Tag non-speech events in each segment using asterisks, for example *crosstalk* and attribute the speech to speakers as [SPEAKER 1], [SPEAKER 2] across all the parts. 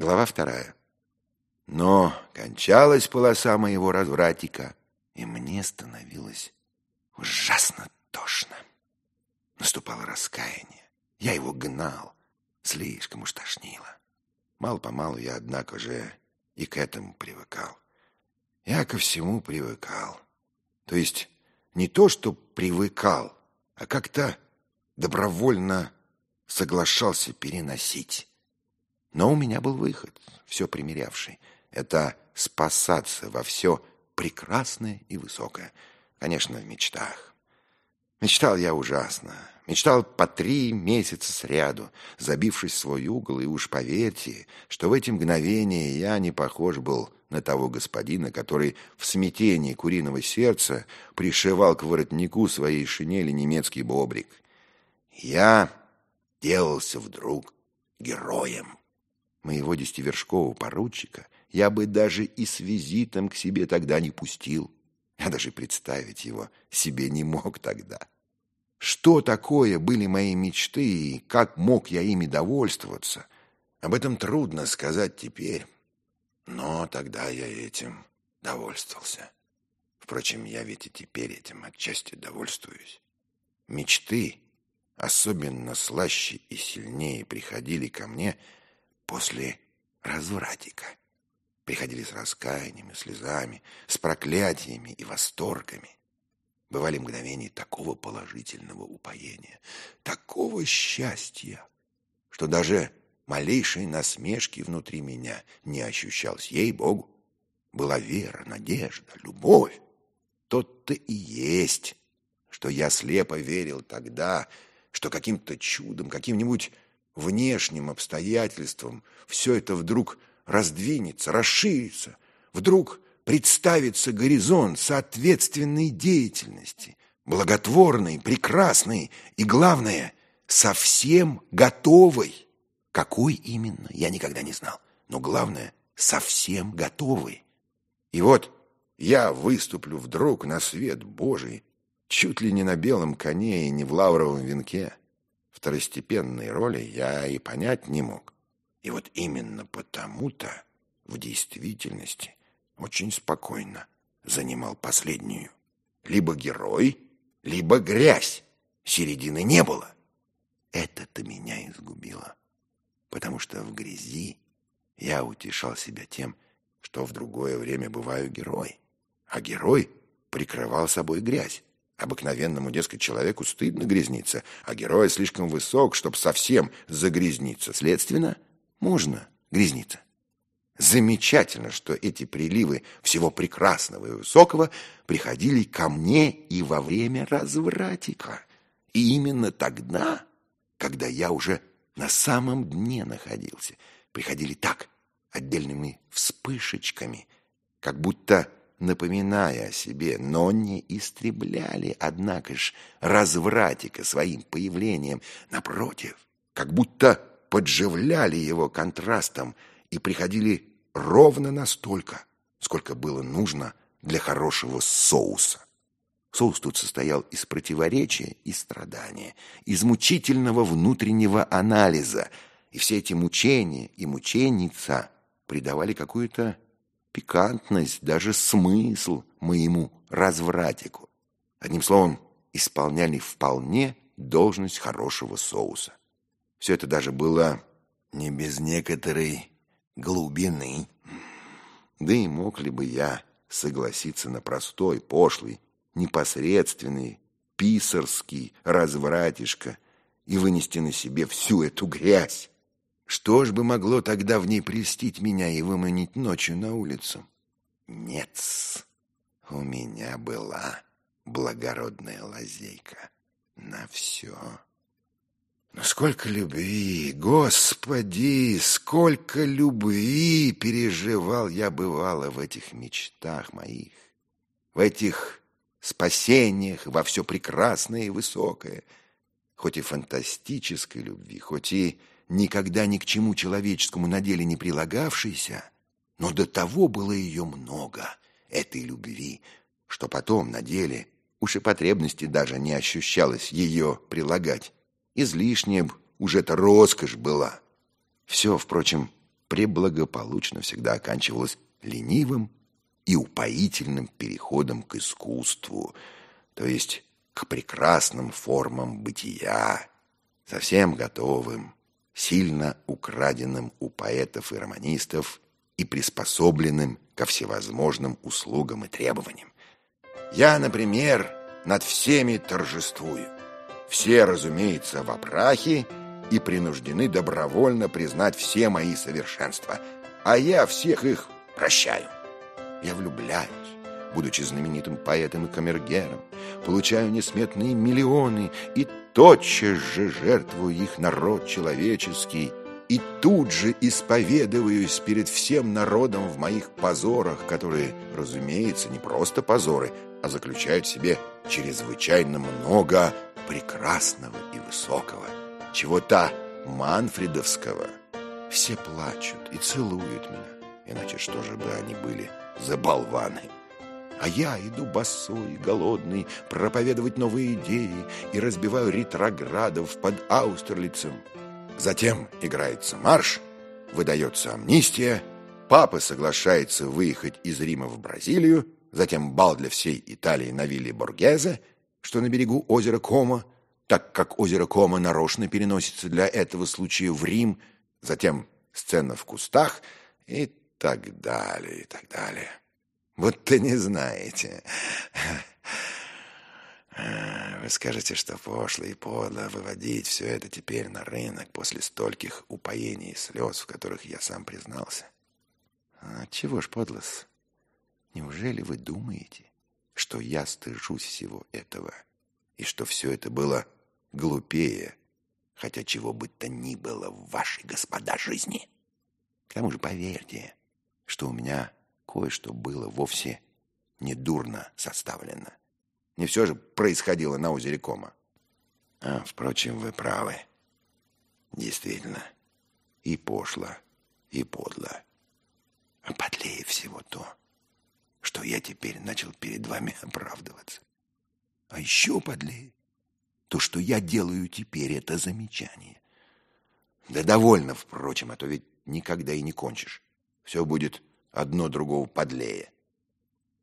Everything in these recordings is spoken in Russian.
[SPEAKER 1] Глава вторая. Но кончалась полоса моего развратика, и мне становилось ужасно тошно. Наступало раскаяние. Я его гнал. Слишком уж тошнило. Мало-помалу я, однако же, и к этому привыкал. Я ко всему привыкал. То есть не то, что привыкал, а как-то добровольно соглашался переносить. Но у меня был выход, все примерявший. Это спасаться во все прекрасное и высокое. Конечно, в мечтах. Мечтал я ужасно. Мечтал по три месяца сряду, забившись в свой угол, и уж поверьте, что в эти мгновения я не похож был на того господина, который в смятении куриного сердца пришивал к воротнику своей шинели немецкий бобрик. Я делался вдруг героем. Моего десятивершкового поручика я бы даже и с визитом к себе тогда не пустил. Я даже представить его себе не мог тогда. Что такое были мои мечты и как мог я ими довольствоваться, об этом трудно сказать теперь. Но тогда я этим довольствовался. Впрочем, я ведь и теперь этим отчасти довольствуюсь. Мечты, особенно слаще и сильнее, приходили ко мне после развратика. Приходили с раскаяниями, слезами, с проклятиями и восторгами. Бывали мгновения такого положительного упоения, такого счастья, что даже малейшей насмешки внутри меня не ощущалось. Ей-богу, была вера, надежда, любовь. Тот-то и есть, что я слепо верил тогда, что каким-то чудом, каким-нибудь внешним обстоятельством все это вдруг раздвинется, расширится, вдруг представится горизонт соответственной деятельности, благотворной, прекрасной и, главное, совсем готовой. Какой именно, я никогда не знал, но главное, совсем готовой. И вот я выступлю вдруг на свет Божий, чуть ли не на белом коне и не в лавровом венке. Второстепенной роли я и понять не мог. И вот именно потому-то в действительности очень спокойно занимал последнюю. Либо герой, либо грязь. Середины не было. Это-то меня изгубило. Потому что в грязи я утешал себя тем, что в другое время бываю герой. А герой прикрывал собой грязь. Обыкновенному, дескать, человеку стыдно грязниться, а герой слишком высок, чтобы совсем загрязниться. Следственно, можно грязниться. Замечательно, что эти приливы всего прекрасного и высокого приходили ко мне и во время развратика. И именно тогда, когда я уже на самом дне находился, приходили так, отдельными вспышечками, как будто напоминая о себе, но не истребляли, однако ж, развратика своим появлением. Напротив, как будто подживляли его контрастом и приходили ровно настолько, сколько было нужно для хорошего соуса. Соус тут состоял из противоречия и страдания, из мучительного внутреннего анализа, и все эти мучения и мученица придавали какую-то пикантность, даже смысл моему развратику. Одним словом, исполняли вполне должность хорошего соуса. Все это даже было не без некоторой глубины. Да и мог ли бы я согласиться на простой, пошлый, непосредственный, писарский развратишка и вынести на себе всю эту грязь? Что ж бы могло тогда в ней престить меня и выманить ночью на улицу? Нет, у меня была благородная лазейка на все. Но сколько любви, Господи, сколько любви переживал я бывало в этих мечтах моих, в этих спасениях во все прекрасное и высокое, хоть и фантастической любви, хоть и никогда ни к чему человеческому на деле не прилагавшейся, но до того было ее много, этой любви, что потом на деле уж и потребности даже не ощущалось ее прилагать. Излишняя б уже-то роскошь была. Все, впрочем, преблагополучно всегда оканчивалось ленивым и упоительным переходом к искусству, то есть к прекрасным формам бытия, совсем готовым, сильно украденным у поэтов и романистов и приспособленным ко всевозможным услугам и требованиям. Я, например, над всеми торжествую. Все, разумеется, в опрахе и принуждены добровольно признать все мои совершенства, а я всех их прощаю. Я влюбляюсь, будучи знаменитым поэтом и камергером, получаю несметные миллионы и тотчас же жертвую их народ человеческий, и тут же исповедуюсь перед всем народом в моих позорах, которые, разумеется, не просто позоры, а заключают в себе чрезвычайно много прекрасного и высокого, чего-то манфредовского. Все плачут и целуют меня, иначе что же бы они были за болваны? А я иду босой, голодный, проповедовать новые идеи и разбиваю ретроградов под Аустерлицем. Затем играется марш, выдается амнистия, папа соглашается выехать из Рима в Бразилию, затем бал для всей Италии на вилле Боргезе, что на берегу озера Кома, так как озеро Кома нарочно переносится для этого случая в Рим, затем сцена в кустах и так далее, и так далее. Вот не знаете. Вы скажете, что пошло и подло выводить все это теперь на рынок после стольких упоений и слез, в которых я сам признался. А чего ж подлос? Неужели вы думаете, что я стыжусь всего этого, и что все это было глупее, хотя чего бы то ни было в вашей, господа, жизни? К тому же поверьте, что у меня кое-что было вовсе недурно составлено. Не все же происходило на озере Кома. А, впрочем, вы правы. Действительно, и пошло, и подло. А подлее всего то, что я теперь начал перед вами *laughs* оправдываться. А еще подлее то, что я делаю теперь, это замечание. Да довольно, впрочем, а то ведь никогда и не кончишь. Все будет одно другого подлее.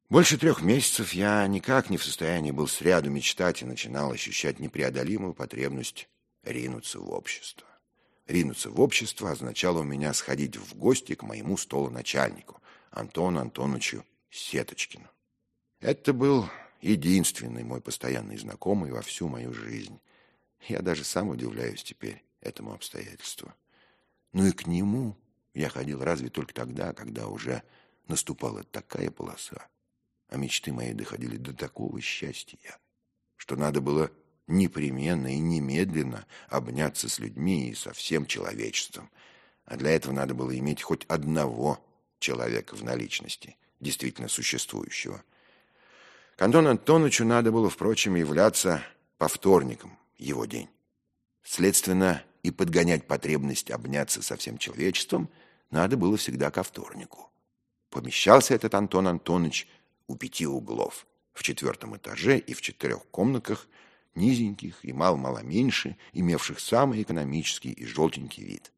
[SPEAKER 1] Больше трех месяцев я никак не в состоянии был сряду мечтать и начинал ощущать непреодолимую потребность ринуться в общество. Ринуться в общество означало у меня сходить в гости к моему столоначальнику, Антону Антоновичу Сеточкину. Это был единственный мой постоянный знакомый во всю мою жизнь. Я даже сам удивляюсь теперь этому обстоятельству. Ну и к нему я ходил разве только тогда, когда уже наступала такая полоса, а мечты мои доходили до такого счастья, что надо было непременно и немедленно обняться с людьми и со всем человечеством. А для этого надо было иметь хоть одного человека в наличности, действительно существующего. К Антону Антоновичу надо было, впрочем, являться по вторникам, его день. Следственно, и подгонять потребность обняться со всем человечеством – надо было всегда ко вторнику. Помещался этот Антон Антонович у пяти углов, в четвертом этаже и в четырех комнатках, низеньких и мало-мало меньше, имевших самый экономический и желтенький вид.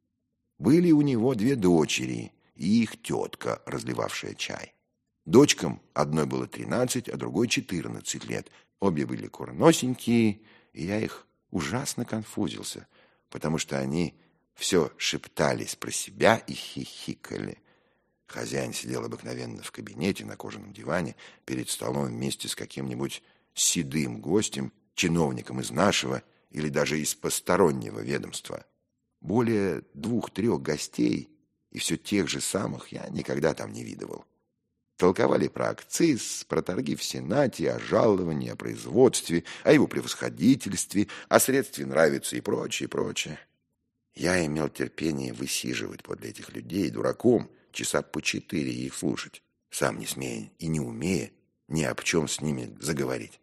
[SPEAKER 1] Были у него две дочери и их тетка, разливавшая чай. Дочкам одной было тринадцать, а другой четырнадцать лет. Обе были курносенькие, и я их ужасно конфузился, потому что они все шептались про себя и хихикали. Хозяин сидел обыкновенно в кабинете на кожаном диване перед столом вместе с каким-нибудь седым гостем, чиновником из нашего или даже из постороннего ведомства. Более двух-трех гостей и все тех же самых я никогда там не видывал. Толковали про акциз, про торги в Сенате, о жаловании, о производстве, о его превосходительстве, о средстве нравится и прочее, прочее. Я имел терпение высиживать подле этих людей дураком часа по четыре их слушать, сам не смея и не умея ни об чем с ними заговорить.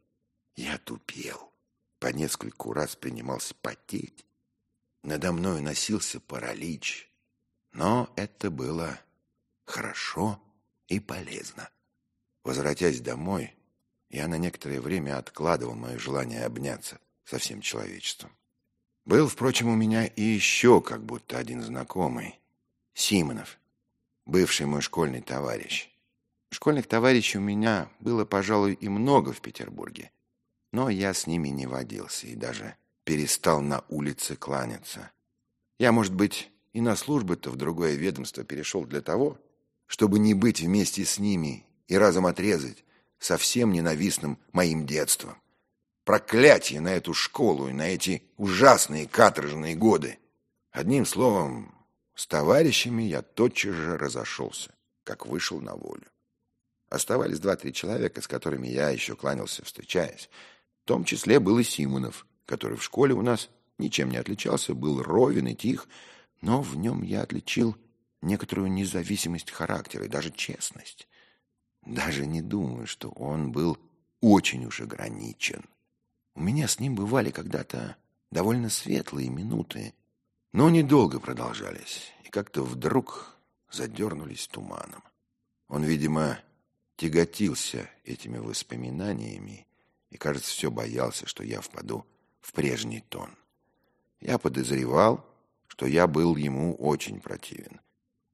[SPEAKER 1] Я тупел, по нескольку раз принимался потеть. Надо мною носился паралич, но это было хорошо и полезно. Возвратясь домой, я на некоторое время откладывал мое желание обняться со всем человечеством. Был, впрочем, у меня и еще как будто один знакомый. Симонов, бывший мой школьный товарищ. Школьных товарищей у меня было, пожалуй, и много в Петербурге. Но я с ними не водился и даже перестал на улице кланяться. Я, может быть, и на службу-то в другое ведомство перешел для того, чтобы не быть вместе с ними и разом отрезать совсем ненавистным моим детством. Проклятие на эту школу и на эти ужасные каторжные годы. Одним словом, с товарищами я тотчас же разошелся, как вышел на волю. Оставались два-три человека, с которыми я еще кланялся, встречаясь. В том числе был и Симонов, который в школе у нас ничем не отличался, был ровен и тих, но в нем я отличил некоторую независимость характера и даже честность. Даже не думаю, что он был очень уж ограничен. У меня с ним бывали когда-то довольно светлые минуты, но недолго продолжались, и как-то вдруг задернулись туманом. Он, видимо, тяготился этими воспоминаниями и, кажется, все боялся, что я впаду в прежний тон. Я подозревал, что я был ему очень противен,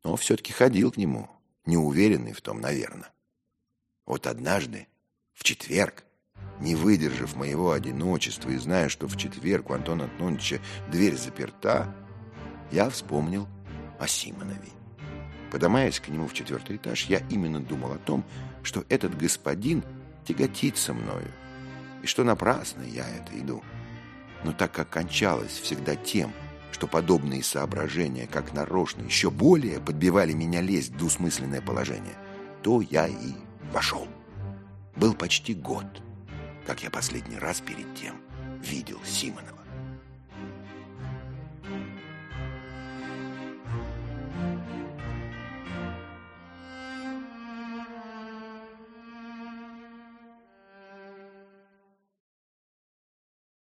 [SPEAKER 1] но все-таки ходил к нему, неуверенный в том, наверное. Вот однажды, в четверг, не выдержав моего одиночества и зная, что в четверг у Антона Антоновича дверь заперта, я вспомнил о Симонове. Подымаясь к нему в четвертый этаж, я именно думал о том, что этот господин тяготится мною, и что напрасно я это иду. Но так как кончалось всегда тем, что подобные соображения, как нарочно, еще более подбивали меня лезть в двусмысленное положение, то я и вошел. Был почти год, как я последний раз перед тем видел Симонова.